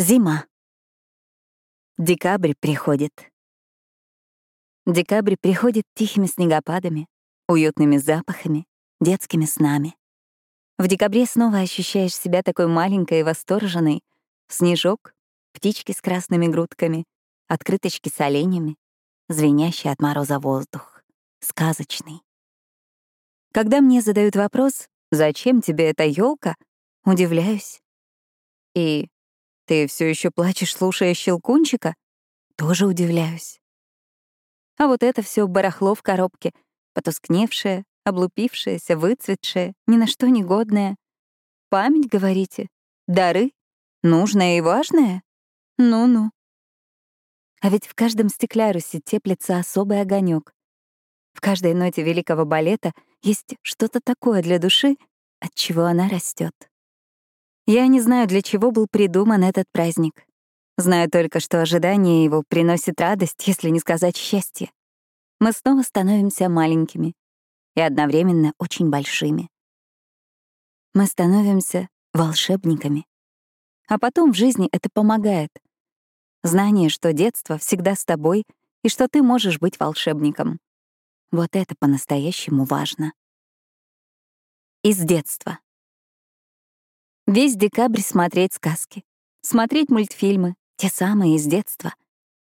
Зима. Декабрь приходит. Декабрь приходит тихими снегопадами, уютными запахами, детскими снами. В декабре снова ощущаешь себя такой маленькой и восторженной. Снежок, птички с красными грудками, открыточки с оленями, звенящий от мороза воздух, сказочный. Когда мне задают вопрос, зачем тебе эта елка, удивляюсь. И ты все еще плачешь, слушая щелкунчика? Тоже удивляюсь. А вот это все барахло в коробке, потускневшее, облупившееся, выцветшее, ни на что не годное. Память, говорите? Дары? Нужное и важное? Ну-ну. А ведь в каждом стеклярусе теплится особый огонек. В каждой ноте великого балета есть что-то такое для души, от чего она растет. Я не знаю, для чего был придуман этот праздник. Знаю только, что ожидание его приносит радость, если не сказать счастье. Мы снова становимся маленькими и одновременно очень большими. Мы становимся волшебниками. А потом в жизни это помогает. Знание, что детство всегда с тобой и что ты можешь быть волшебником. Вот это по-настоящему важно. Из детства. Весь декабрь смотреть сказки, смотреть мультфильмы, те самые из детства.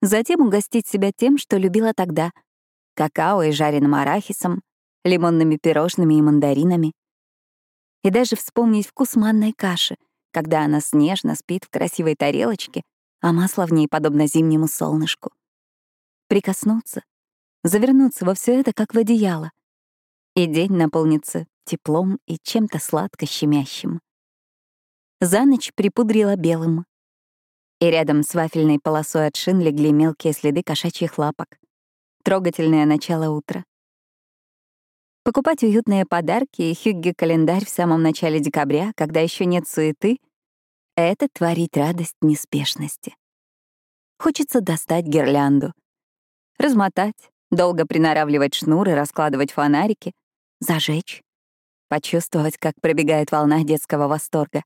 Затем угостить себя тем, что любила тогда — какао и жареным арахисом, лимонными пирожными и мандаринами. И даже вспомнить вкус манной каши, когда она снежно спит в красивой тарелочке, а масло в ней подобно зимнему солнышку. Прикоснуться, завернуться во все это, как в одеяло. И день наполнится теплом и чем-то сладко щемящим за ночь припудрила белым. И рядом с вафельной полосой от шин легли мелкие следы кошачьих лапок. Трогательное начало утра. Покупать уютные подарки и хюгге-календарь в самом начале декабря, когда еще нет суеты — это творить радость неспешности. Хочется достать гирлянду. Размотать, долго приноравливать шнуры, раскладывать фонарики, зажечь. Почувствовать, как пробегает волна детского восторга.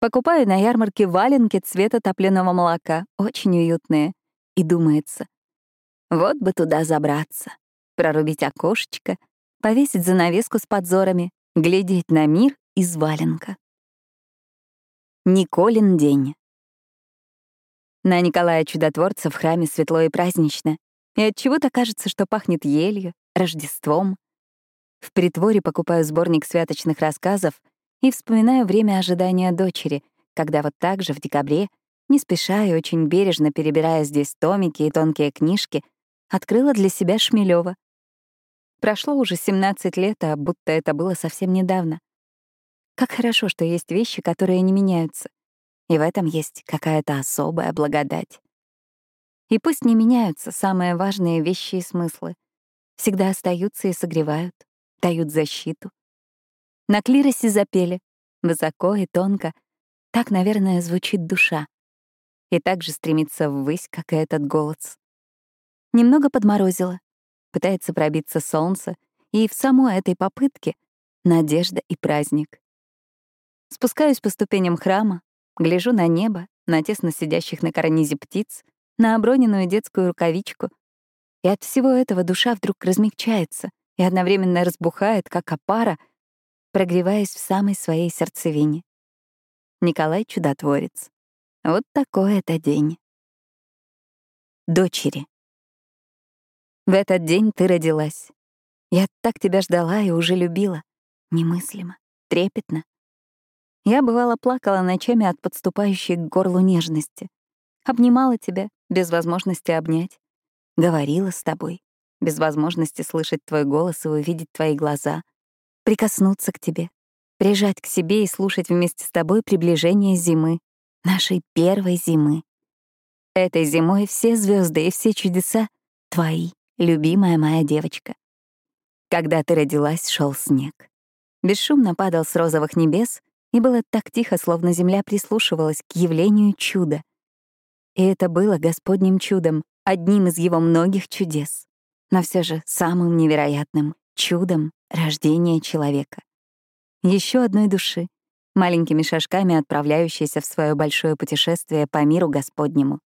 Покупаю на ярмарке валенки цвета топленого молока, очень уютные. И думается, вот бы туда забраться, прорубить окошечко, повесить занавеску с подзорами, глядеть на мир из валенка. Николин день. На Николая Чудотворца в храме светло и празднично, и от чего то кажется, что пахнет елью, Рождеством. В притворе покупаю сборник святочных рассказов и вспоминаю время ожидания дочери, когда вот так же в декабре, не спеша и очень бережно перебирая здесь томики и тонкие книжки, открыла для себя Шмелева. Прошло уже 17 лет, а будто это было совсем недавно. Как хорошо, что есть вещи, которые не меняются. И в этом есть какая-то особая благодать. И пусть не меняются самые важные вещи и смыслы. Всегда остаются и согревают, дают защиту. На клиросе запели, высоко и тонко. Так, наверное, звучит душа. И так же стремится ввысь, как и этот голос. Немного подморозило. Пытается пробиться солнце, и в самой этой попытке — надежда и праздник. Спускаюсь по ступеням храма, гляжу на небо, на тесно сидящих на карнизе птиц, на оброненную детскую рукавичку. И от всего этого душа вдруг размягчается и одновременно разбухает, как опара — прогреваясь в самой своей сердцевине. Николай Чудотворец. Вот такой это день. Дочери. В этот день ты родилась. Я так тебя ждала и уже любила. Немыслимо, трепетно. Я, бывало, плакала ночами от подступающей к горлу нежности. Обнимала тебя, без возможности обнять. Говорила с тобой, без возможности слышать твой голос и увидеть твои глаза — прикоснуться к тебе, прижать к себе и слушать вместе с тобой приближение зимы, нашей первой зимы. Этой зимой все звезды и все чудеса твои, любимая моя девочка. Когда ты родилась, шел снег. Бесшумно падал с розовых небес, и было так тихо, словно земля прислушивалась к явлению чуда. И это было Господним чудом, одним из его многих чудес, но все же самым невероятным чудом рождения человека. Еще одной души, маленькими шажками отправляющийся в свое большое путешествие по миру Господнему.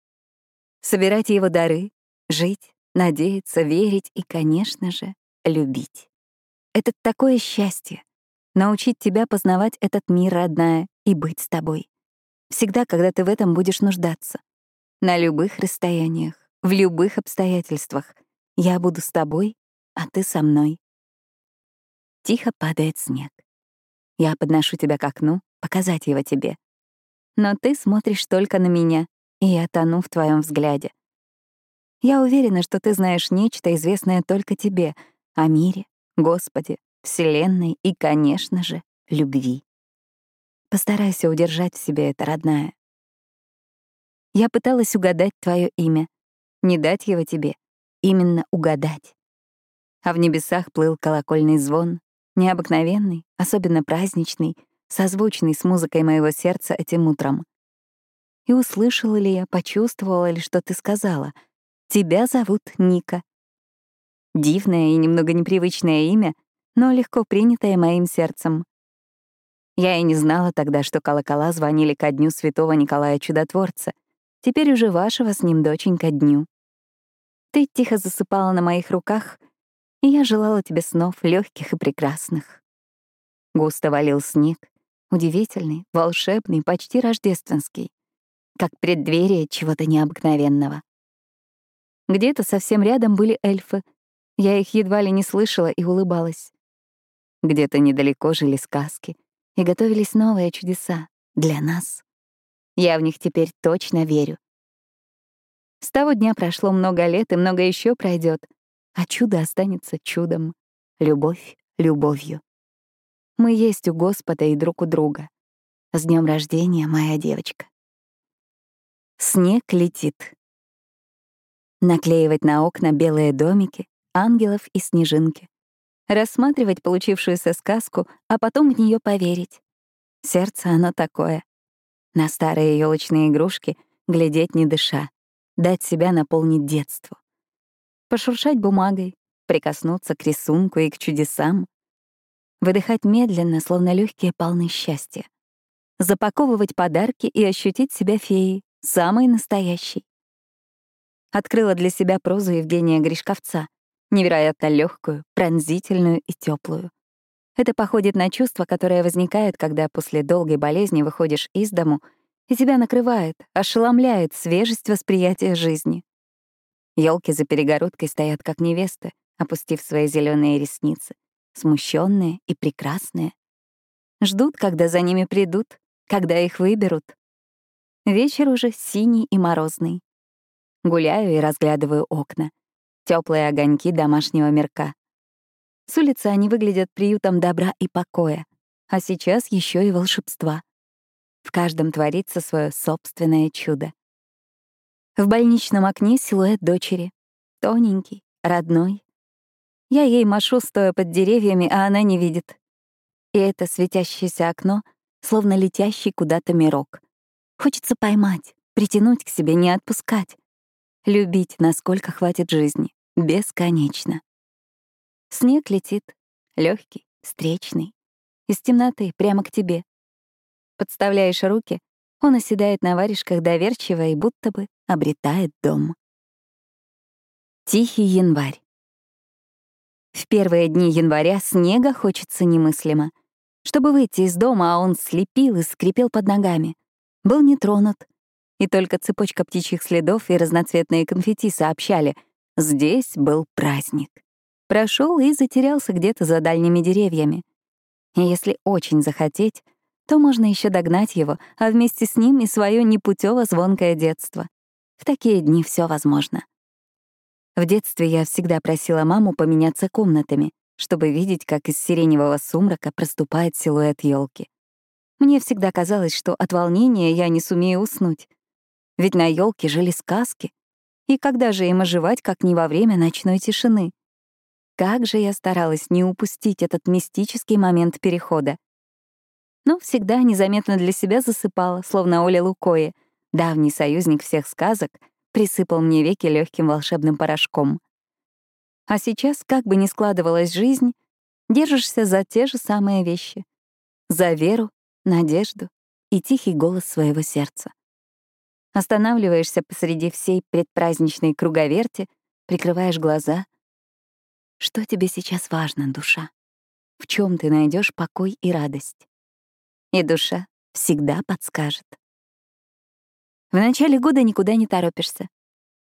Собирать его дары, жить, надеяться, верить и, конечно же, любить. Это такое счастье — научить тебя познавать этот мир, родная, и быть с тобой. Всегда, когда ты в этом будешь нуждаться. На любых расстояниях, в любых обстоятельствах. Я буду с тобой, а ты со мной. Тихо падает снег. Я подношу тебя к окну, показать его тебе. Но ты смотришь только на меня, и я тону в твоем взгляде. Я уверена, что ты знаешь нечто, известное только тебе, о мире, Господе, Вселенной и, конечно же, любви. Постарайся удержать в себе это, родная. Я пыталась угадать твое имя, не дать его тебе, именно угадать. А в небесах плыл колокольный звон, необыкновенный, особенно праздничный, созвучный с музыкой моего сердца этим утром. И услышала ли я, почувствовала ли, что ты сказала? Тебя зовут Ника. Дивное и немного непривычное имя, но легко принятое моим сердцем. Я и не знала тогда, что колокола звонили ко дню святого Николая Чудотворца. Теперь уже вашего с ним доченька дню. Ты тихо засыпала на моих руках, и я желала тебе снов легких и прекрасных. Густо валил снег, удивительный, волшебный, почти рождественский, как преддверие чего-то необыкновенного. Где-то совсем рядом были эльфы, я их едва ли не слышала и улыбалась. Где-то недалеко жили сказки и готовились новые чудеса для нас. Я в них теперь точно верю. С того дня прошло много лет, и много еще пройдет, а чудо останется чудом, любовь — любовью. Мы есть у Господа и друг у друга. С днем рождения, моя девочка. Снег летит. Наклеивать на окна белые домики, ангелов и снежинки. Рассматривать получившуюся сказку, а потом в нее поверить. Сердце оно такое. На старые елочные игрушки глядеть не дыша, дать себя наполнить детству. Пошуршать бумагой, прикоснуться к рисунку и к чудесам. Выдыхать медленно, словно легкие полны счастья. Запаковывать подарки и ощутить себя феей, самой настоящей. Открыла для себя прозу Евгения Гришковца, невероятно легкую, пронзительную и теплую. Это походит на чувство, которое возникает, когда после долгой болезни выходишь из дому, и тебя накрывает, ошеломляет свежесть восприятия жизни. Елки за перегородкой стоят как невесты, опустив свои зеленые ресницы, смущенные и прекрасные. Ждут, когда за ними придут, когда их выберут. Вечер уже синий и морозный. Гуляю и разглядываю окна теплые огоньки домашнего мирка. С улицы они выглядят приютом добра и покоя, а сейчас еще и волшебства. В каждом творится свое собственное чудо. В больничном окне силуэт дочери. Тоненький, родной. Я ей машу, стоя под деревьями, а она не видит. И это светящееся окно, словно летящий куда-то мирок. Хочется поймать, притянуть к себе, не отпускать. Любить, насколько хватит жизни. Бесконечно. Снег летит, легкий, встречный. Из темноты прямо к тебе. Подставляешь руки, он оседает на варежках доверчиво и будто бы обретает дом. Тихий январь. В первые дни января снега хочется немыслимо. Чтобы выйти из дома, а он слепил и скрипел под ногами. Был не тронут, и только цепочка птичьих следов и разноцветные конфетти сообщали — здесь был праздник. Прошел и затерялся где-то за дальними деревьями. И если очень захотеть, то можно еще догнать его, а вместе с ним и свое непутево звонкое детство. В такие дни все возможно. В детстве я всегда просила маму поменяться комнатами, чтобы видеть, как из сиреневого сумрака проступает силуэт елки. Мне всегда казалось, что от волнения я не сумею уснуть. Ведь на елке жили сказки. И когда же им оживать, как не во время ночной тишины? Как же я старалась не упустить этот мистический момент перехода. Но всегда незаметно для себя засыпала, словно Оля Лукоя, давний союзник всех сказок, присыпал мне веки легким волшебным порошком. А сейчас, как бы ни складывалась жизнь, держишься за те же самые вещи. За веру надежду и тихий голос своего сердца. Останавливаешься посреди всей предпраздничной круговерти, прикрываешь глаза. Что тебе сейчас важно, душа? В чем ты найдешь покой и радость? И душа всегда подскажет. В начале года никуда не торопишься.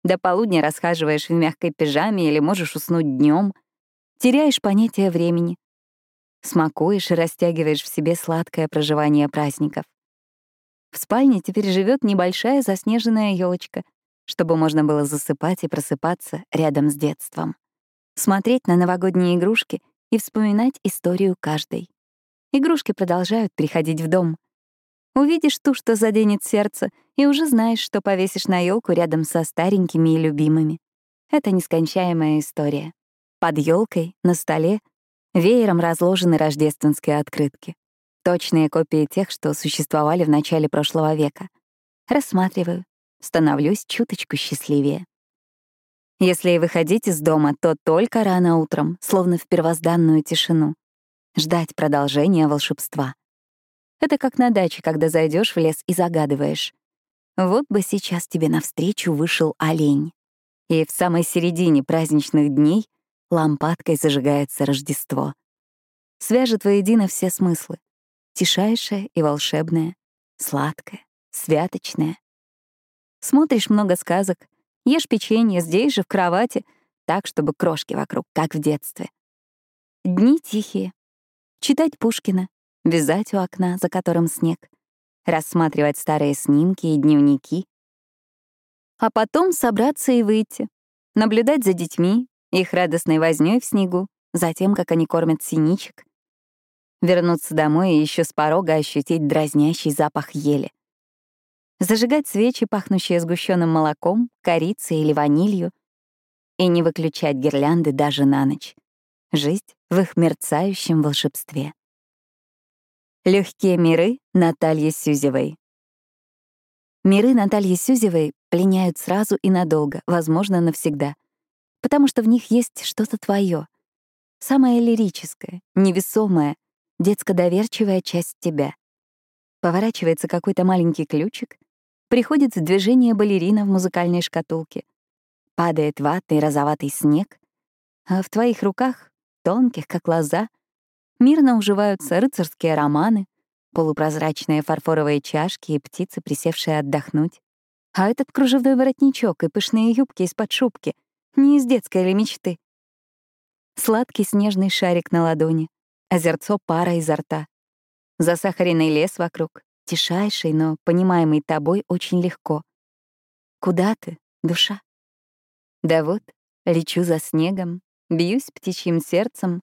До полудня расхаживаешь в мягкой пижаме или можешь уснуть днем, теряешь понятие времени. Смакуешь и растягиваешь в себе сладкое проживание праздников. В спальне теперь живет небольшая заснеженная елочка, чтобы можно было засыпать и просыпаться рядом с детством. Смотреть на новогодние игрушки и вспоминать историю каждой. Игрушки продолжают приходить в дом. Увидишь ту, что заденет сердце, и уже знаешь, что повесишь на елку рядом со старенькими и любимыми. Это нескончаемая история. Под елкой, на столе, веером разложены рождественские открытки. Точные копии тех, что существовали в начале прошлого века. Рассматриваю, становлюсь чуточку счастливее. Если и выходить из дома, то только рано утром, словно в первозданную тишину. Ждать продолжения волшебства. Это как на даче, когда зайдешь в лес и загадываешь. Вот бы сейчас тебе навстречу вышел олень. И в самой середине праздничных дней лампадкой зажигается Рождество. Свяжет воедино все смыслы тишайшее и волшебное, сладкое, святочное. Смотришь много сказок, ешь печенье здесь же, в кровати, так, чтобы крошки вокруг, как в детстве. Дни тихие. Читать Пушкина, вязать у окна, за которым снег, рассматривать старые снимки и дневники. А потом собраться и выйти, наблюдать за детьми, их радостной вознёй в снегу, за тем, как они кормят синичек, вернуться домой и еще с порога ощутить дразнящий запах ели. Зажигать свечи, пахнущие сгущенным молоком, корицей или ванилью, и не выключать гирлянды даже на ночь. Жить в их мерцающем волшебстве. Легкие миры Натальи Сюзевой. Миры Натальи Сюзевой пленяют сразу и надолго, возможно, навсегда, потому что в них есть что-то твое, самое лирическое, невесомое, детско-доверчивая часть тебя. Поворачивается какой-то маленький ключик, приходит в движение балерина в музыкальной шкатулке, падает ватный розоватый снег, а в твоих руках, тонких, как лоза, мирно уживаются рыцарские романы, полупрозрачные фарфоровые чашки и птицы, присевшие отдохнуть. А этот кружевной воротничок и пышные юбки из-под шубки — не из детской ли мечты? Сладкий снежный шарик на ладони, озерцо пара изо рта. Засахаренный лес вокруг, тишайший, но понимаемый тобой очень легко. Куда ты, душа? Да вот, лечу за снегом, бьюсь птичьим сердцем,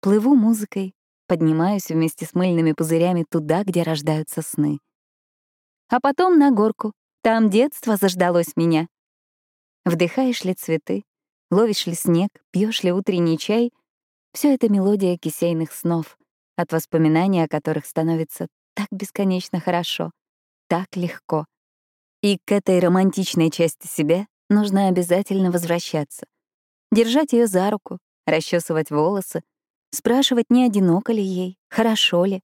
плыву музыкой, поднимаюсь вместе с мыльными пузырями туда, где рождаются сны. А потом на горку, там детство заждалось меня. Вдыхаешь ли цветы, ловишь ли снег, пьешь ли утренний чай — все это мелодия кисейных снов, от воспоминаний о которых становится так бесконечно хорошо, так легко. И к этой романтичной части себя нужно обязательно возвращаться. Держать ее за руку, расчесывать волосы, спрашивать, не одиноко ли ей, хорошо ли.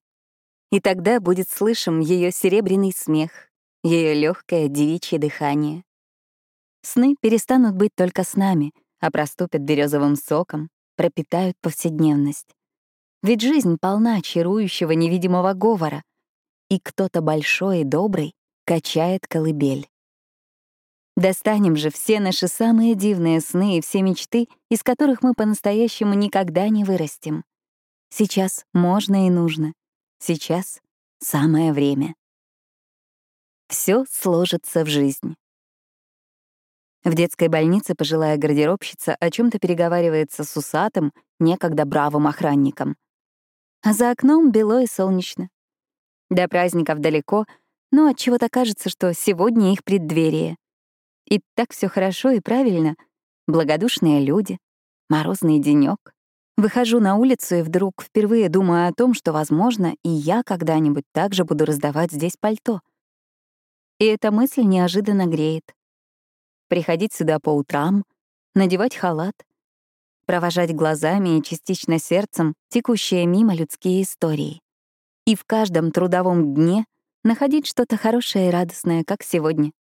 И тогда будет слышим ее серебряный смех, ее легкое девичье дыхание. Сны перестанут быть только с нами, а проступят березовым соком, пропитают повседневность. Ведь жизнь полна чарующего невидимого говора, и кто-то большой и добрый качает колыбель. Достанем же все наши самые дивные сны и все мечты, из которых мы по-настоящему никогда не вырастем. Сейчас можно и нужно. Сейчас самое время. Все сложится в жизнь. В детской больнице пожилая гардеробщица о чем то переговаривается с усатым, некогда бравым охранником. А за окном бело и солнечно. До праздников далеко, но от чего то кажется, что сегодня их преддверие. И так все хорошо и правильно. Благодушные люди, морозный денек. Выхожу на улицу и вдруг впервые думаю о том, что, возможно, и я когда-нибудь также буду раздавать здесь пальто. И эта мысль неожиданно греет приходить сюда по утрам, надевать халат, провожать глазами и частично сердцем текущие мимо людские истории. И в каждом трудовом дне находить что-то хорошее и радостное, как сегодня.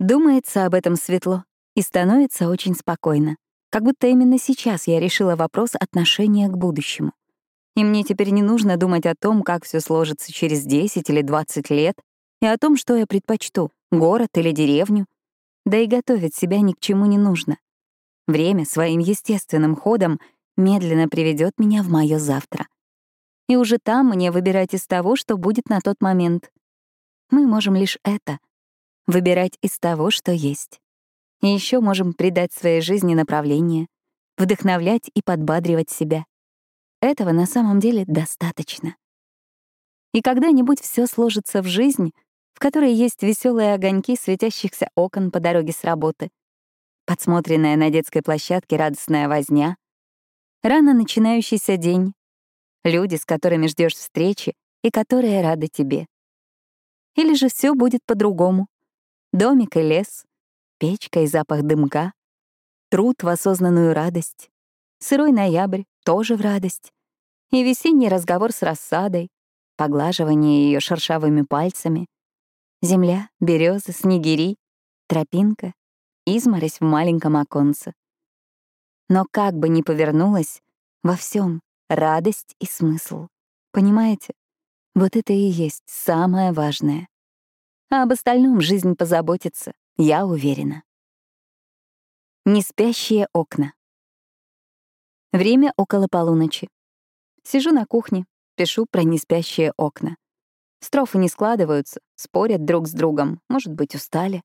Думается об этом светло и становится очень спокойно, как будто именно сейчас я решила вопрос отношения к будущему. И мне теперь не нужно думать о том, как все сложится через 10 или 20 лет, и о том, что я предпочту — город или деревню. Да и готовить себя ни к чему не нужно. Время своим естественным ходом медленно приведет меня в мое завтра. И уже там мне выбирать из того, что будет на тот момент. Мы можем лишь это — выбирать из того, что есть. И еще можем придать своей жизни направление, вдохновлять и подбадривать себя. Этого на самом деле достаточно. И когда-нибудь все сложится в жизнь, в которой есть веселые огоньки светящихся окон по дороге с работы, подсмотренная на детской площадке радостная возня, рано начинающийся день, люди, с которыми ждешь встречи и которые рады тебе. Или же все будет по-другому. Домик и лес, печка и запах дымка, труд в осознанную радость, сырой ноябрь тоже в радость, и весенний разговор с рассадой, поглаживание ее шершавыми пальцами, земля, березы, снегири, тропинка, изморозь в маленьком оконце. Но как бы ни повернулась, во всем радость и смысл. Понимаете? Вот это и есть самое важное. А об остальном жизнь позаботится, я уверена. Неспящие окна. Время около полуночи. Сижу на кухне, пишу про неспящие окна. Строфы не складываются, спорят друг с другом, может быть, устали.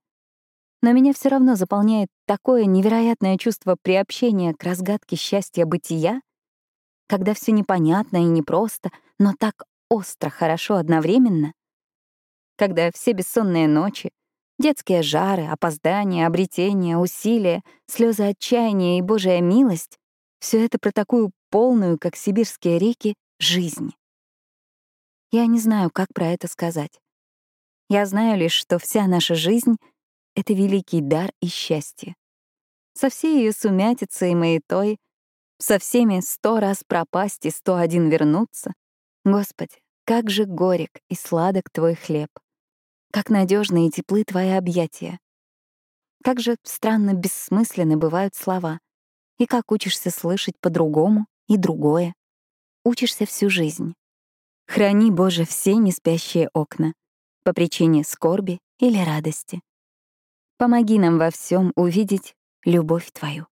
Но меня все равно заполняет такое невероятное чувство приобщения к разгадке счастья бытия, когда все непонятно и непросто, но так остро хорошо одновременно, когда все бессонные ночи, детские жары, опоздания, обретения, усилия, слезы отчаяния и Божья милость — все это про такую полную, как сибирские реки, жизнь. Я не знаю, как про это сказать. Я знаю лишь, что вся наша жизнь — это великий дар и счастье. Со всей ее сумятицей и маятой, со всеми сто раз пропасть и сто один вернуться. Господи, как же горек и сладок Твой хлеб. Как надежны и теплы Твои объятия. Как же странно бессмысленны бывают слова. И как учишься слышать по-другому и другое. Учишься всю жизнь. Храни, Боже, все неспящие окна по причине скорби или радости. Помоги нам во всем увидеть любовь Твою.